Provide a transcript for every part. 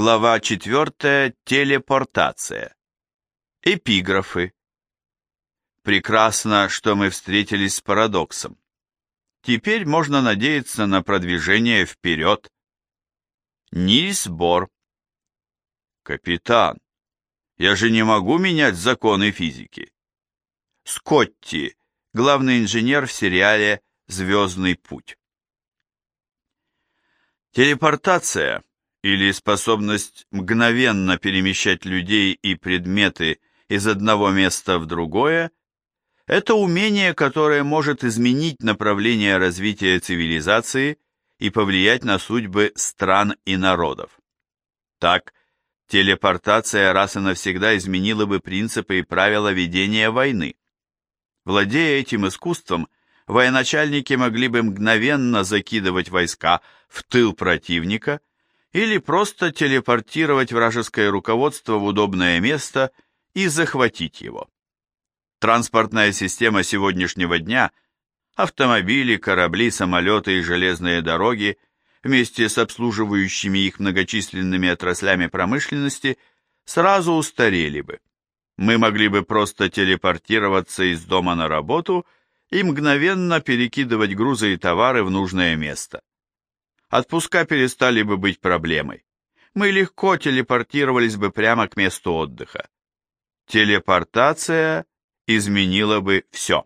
Глава 4. Телепортация. Эпиграфы. Прекрасно, что мы встретились с парадоксом. Теперь можно надеяться на продвижение вперед. Нильс Бор. Капитан, я же не могу менять законы физики. Скотти, главный инженер в сериале «Звездный путь». Телепортация или способность мгновенно перемещать людей и предметы из одного места в другое – это умение, которое может изменить направление развития цивилизации и повлиять на судьбы стран и народов. Так, телепортация раз и навсегда изменила бы принципы и правила ведения войны. Владея этим искусством, военачальники могли бы мгновенно закидывать войска в тыл противника или просто телепортировать вражеское руководство в удобное место и захватить его. Транспортная система сегодняшнего дня – автомобили, корабли, самолеты и железные дороги вместе с обслуживающими их многочисленными отраслями промышленности сразу устарели бы мы могли бы просто телепортироваться из дома на работу и мгновенно перекидывать грузы и товары в нужное место. Отпуска перестали бы быть проблемой. Мы легко телепортировались бы прямо к месту отдыха. Телепортация изменила бы все.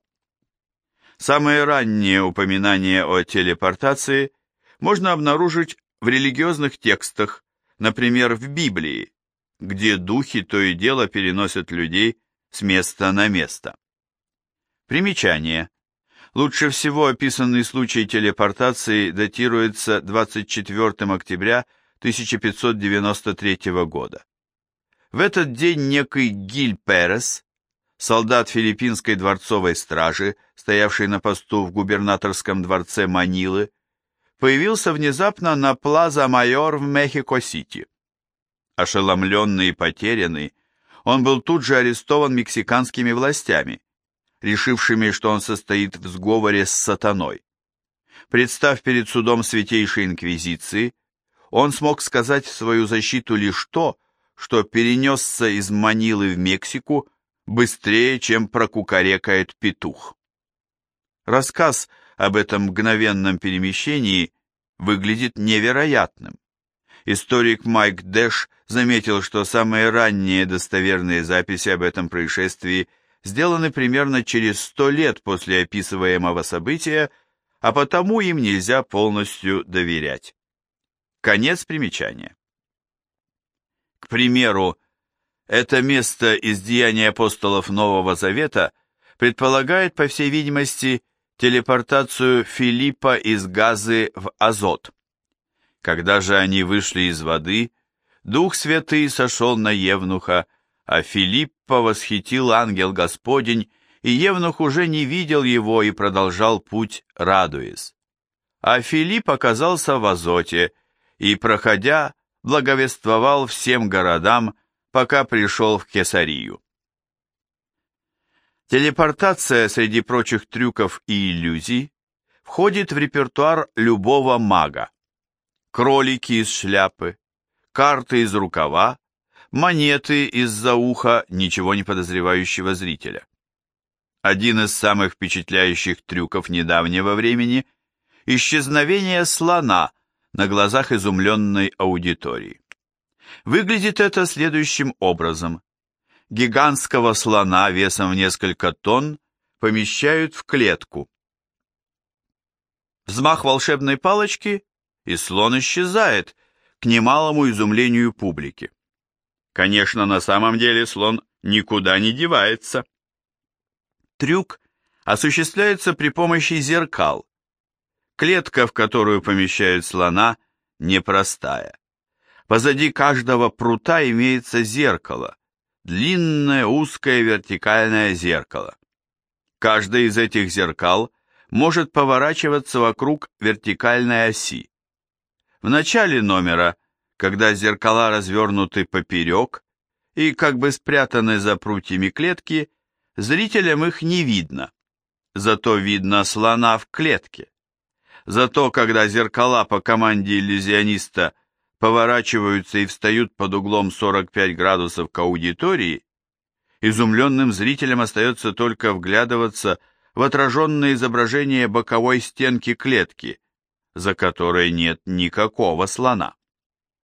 Самые ранние упоминания о телепортации можно обнаружить в религиозных текстах, например, в Библии, где духи то и дело переносят людей с места на место. Примечание. Лучше всего описанный случай телепортации датируется 24 октября 1593 года. В этот день некий Гиль Перес, солдат филиппинской дворцовой стражи, стоявший на посту в губернаторском дворце Манилы, появился внезапно на Плаза Майор в Мехико-Сити. Ошеломленный и потерянный, он был тут же арестован мексиканскими властями, решившими, что он состоит в сговоре с сатаной. Представ перед судом Святейшей Инквизиции, он смог сказать в свою защиту лишь то, что перенесся из Манилы в Мексику быстрее, чем прокукарекает петух. Рассказ об этом мгновенном перемещении выглядит невероятным. Историк Майк Дэш заметил, что самые ранние достоверные записи об этом происшествии сделаны примерно через сто лет после описываемого события, а потому им нельзя полностью доверять. Конец примечания. К примеру, это место из деяний апостолов Нового Завета предполагает, по всей видимости, телепортацию Филиппа из Газы в Азот. Когда же они вышли из воды, Дух Святый сошел на Евнуха, а Филиппа восхитил ангел Господень, и Евнух уже не видел его и продолжал путь, радуясь. А Филипп оказался в Азоте и, проходя, благовествовал всем городам, пока пришел в Кесарию. Телепортация среди прочих трюков и иллюзий входит в репертуар любого мага кролики из шляпы, карты из рукава, монеты из-за уха ничего не подозревающего зрителя. Один из самых впечатляющих трюков недавнего времени – исчезновение слона на глазах изумленной аудитории. Выглядит это следующим образом. Гигантского слона весом в несколько тонн помещают в клетку. Взмах волшебной палочки, и слон исчезает, к немалому изумлению публики. Конечно, на самом деле слон никуда не девается. Трюк осуществляется при помощи зеркал. Клетка, в которую помещают слона, непростая. Позади каждого прута имеется зеркало, длинное узкое вертикальное зеркало. Каждое из этих зеркал может поворачиваться вокруг вертикальной оси. В начале номера, когда зеркала развернуты поперек и как бы спрятаны за прутьями клетки, зрителям их не видно. Зато видно слона в клетке. Зато когда зеркала по команде иллюзиониста поворачиваются и встают под углом 45 градусов к аудитории, изумленным зрителям остается только вглядываться в отраженное изображение боковой стенки клетки, за которой нет никакого слона.